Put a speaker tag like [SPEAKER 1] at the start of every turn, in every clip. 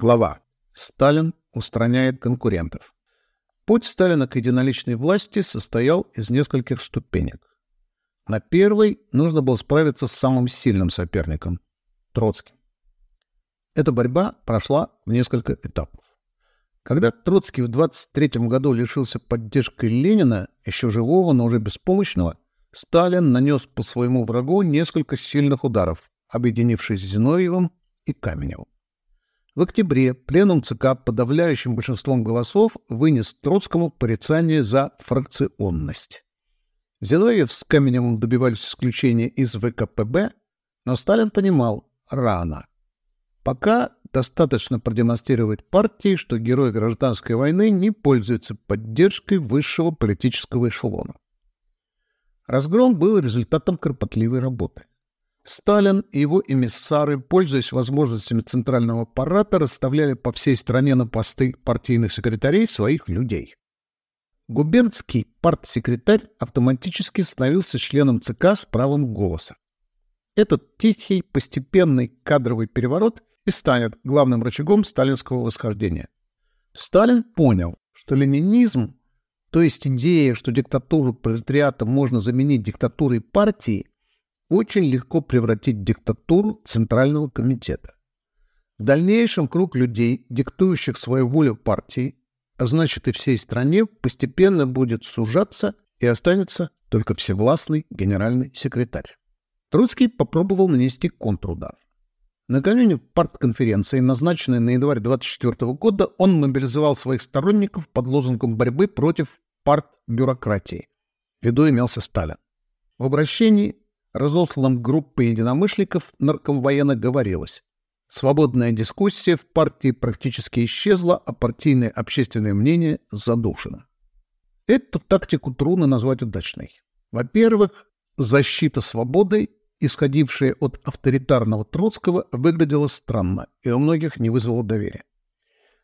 [SPEAKER 1] Глава. Сталин устраняет конкурентов. Путь Сталина к единоличной власти состоял из нескольких ступенек. На первой нужно было справиться с самым сильным соперником – Троцким. Эта борьба прошла в несколько этапов. Когда Троцкий в 23 году лишился поддержки Ленина, еще живого, но уже беспомощного, Сталин нанес по своему врагу несколько сильных ударов, объединившись с Зиновьевым и Каменевым. В октябре пленум ЦК подавляющим большинством голосов вынес Троцкому порицание за фракционность. Зиновьев с Каменевым добивались исключения из ВКПБ, но Сталин понимал – рано. Пока достаточно продемонстрировать партии, что герой гражданской войны не пользуется поддержкой высшего политического эшелона. Разгром был результатом кропотливой работы. Сталин и его эмиссары, пользуясь возможностями центрального аппарата, расставляли по всей стране на посты партийных секретарей своих людей. Губернский партсекретарь автоматически становился членом ЦК с правом голоса. Этот тихий, постепенный кадровый переворот и станет главным рычагом сталинского восхождения. Сталин понял, что ленинизм, то есть идея, что диктатуру пролетариата можно заменить диктатурой партии, очень легко превратить диктатуру Центрального комитета. В дальнейшем круг людей, диктующих свою волю партии, а значит и всей стране, постепенно будет сужаться и останется только всевластный генеральный секретарь. Троцкий попробовал нанести контрудар. Накануне партконференции, назначенной на январь 24 года, он мобилизовал своих сторонников под лозунгом борьбы против партбюрократии. В виду имелся Сталин. В обращении разосланном группой единомышленников наркомвоена говорилось «Свободная дискуссия в партии практически исчезла, а партийное общественное мнение задушено». Эту тактику трудно назвать удачной. Во-первых, защита свободы, исходившая от авторитарного Троцкого, выглядела странно и у многих не вызвала доверия.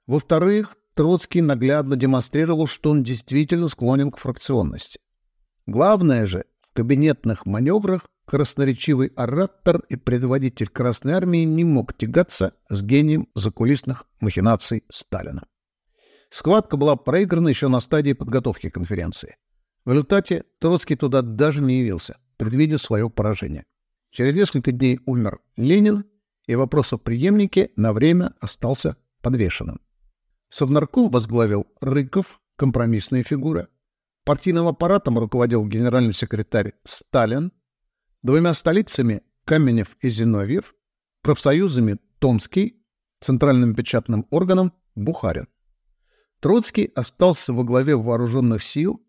[SPEAKER 1] Во-вторых, Троцкий наглядно демонстрировал, что он действительно склонен к фракционности. Главное же, в кабинетных маневрах красноречивый оратор и предводитель Красной Армии не мог тягаться с гением закулисных махинаций Сталина. Схватка была проиграна еще на стадии подготовки конференции. В результате Троцкий туда даже не явился, предвидя свое поражение. Через несколько дней умер Ленин, и вопрос о преемнике на время остался подвешенным. Совнарком возглавил Рыков, компромиссная фигура. Партийным аппаратом руководил генеральный секретарь Сталин, двумя столицами Каменев и Зиновьев, профсоюзами Томский, центральным печатным органом Бухарин. Троцкий остался во главе вооруженных сил,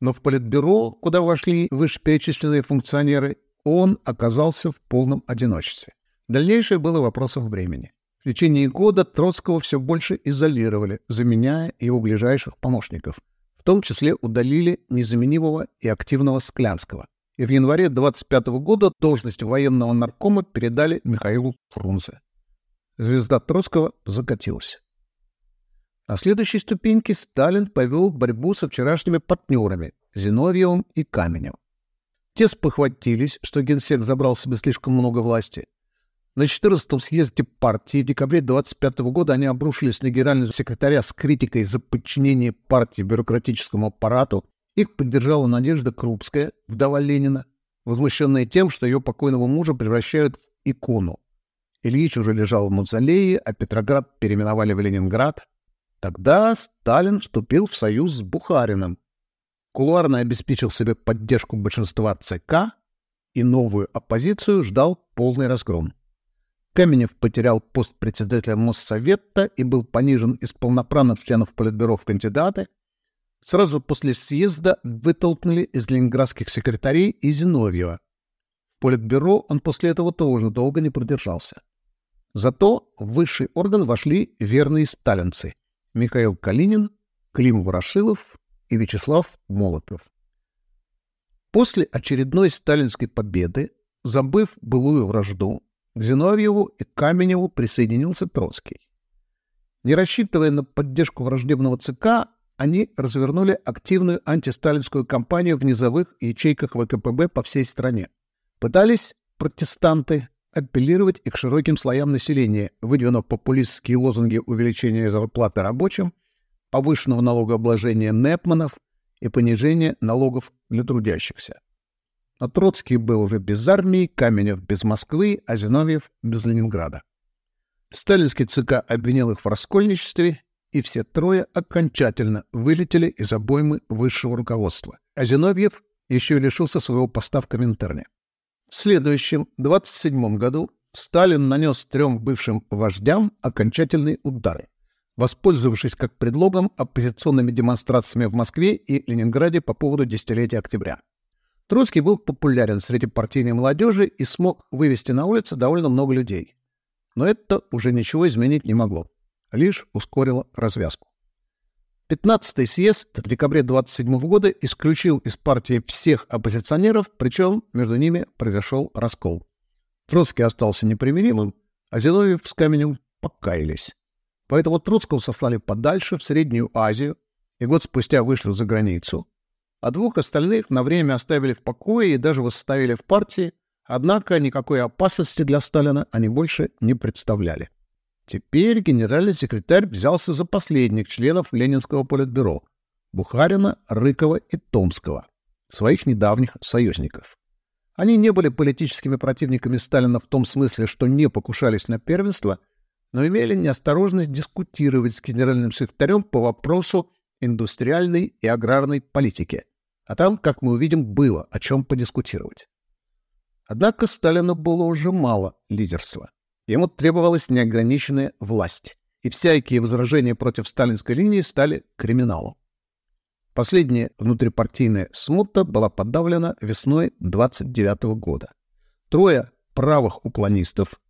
[SPEAKER 1] но в политбюро, куда вошли вышеперечисленные функционеры, он оказался в полном одиночестве. Дальнейшее было вопросом времени. В течение года Троцкого все больше изолировали, заменяя его ближайших помощников. В том числе удалили незаменимого и активного Склянского и в январе 25 года должность военного наркома передали Михаилу Фрунзе. Звезда Троцкого закатилась. На следующей ступеньке Сталин повел борьбу со вчерашними партнерами Зиновьевым и Каменем. Те спохватились, что генсек забрал себе слишком много власти. На 14-м съезде партии в декабре 25 года они обрушились на генерального секретаря с критикой за подчинение партии бюрократическому аппарату их поддержала Надежда Крупская, вдова Ленина, возмущенная тем, что ее покойного мужа превращают в икону. Ильич уже лежал в мавзолее, а Петроград переименовали в Ленинград. Тогда Сталин вступил в союз с Бухариным. Кулуарно обеспечил себе поддержку большинства ЦК и новую оппозицию ждал полный разгром. Каменев потерял пост председателя Моссовета и был понижен из полноправных членов Политбюро в кандидаты, Сразу после съезда вытолкнули из ленинградских секретарей и Зиновьева. В Политбюро он после этого тоже долго не продержался. Зато в высший орган вошли верные сталинцы Михаил Калинин, Клим Ворошилов и Вячеслав Молотов. После очередной сталинской победы, забыв былую вражду, к Зиновьеву и Каменеву присоединился Троцкий. Не рассчитывая на поддержку враждебного ЦК, они развернули активную антисталинскую кампанию в низовых ячейках ВКПБ по всей стране. Пытались протестанты апеллировать и к широким слоям населения, выдвинув популистские лозунги увеличения зарплаты рабочим, повышенного налогообложения Непманов и понижения налогов для трудящихся. Но Троцкий был уже без армии, Каменев без Москвы, а Зиновьев без Ленинграда. Сталинский ЦК обвинил их в раскольничестве, и все трое окончательно вылетели из обоймы высшего руководства. А Зиновьев еще и лишился своего поста в Коминтерне. В следующем, 27 году, Сталин нанес трем бывшим вождям окончательный удар, воспользовавшись как предлогом оппозиционными демонстрациями в Москве и Ленинграде по поводу десятилетия октября. Троцкий был популярен среди партийной молодежи и смог вывести на улицы довольно много людей. Но это уже ничего изменить не могло, лишь ускорило развязку. 15-й съезд в декабре 27 года исключил из партии всех оппозиционеров, причем между ними произошел раскол. Троцкий остался непримиримым, а Зиновьев с Каменем покаялись. Поэтому Троцкого сослали подальше, в Среднюю Азию, и год спустя вышли за границу, а двух остальных на время оставили в покое и даже восстановили в партии, однако никакой опасности для Сталина они больше не представляли. Теперь генеральный секретарь взялся за последних членов Ленинского политбюро – Бухарина, Рыкова и Томского, своих недавних союзников. Они не были политическими противниками Сталина в том смысле, что не покушались на первенство, но имели неосторожность дискутировать с генеральным секретарем по вопросу индустриальной и аграрной политики. А там, как мы увидим, было о чем подискутировать. Однако Сталину было уже мало лидерства. Ему требовалась неограниченная власть, и всякие возражения против сталинской линии стали криминалом. Последняя внутрипартийная смута была подавлена весной 29 года. Трое правых уклонистов,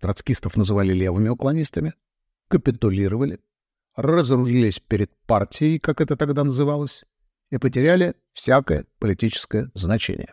[SPEAKER 1] троцкистов называли левыми уклонистами, капитулировали, разоружились перед партией, как это тогда называлось, и потеряли всякое политическое значение.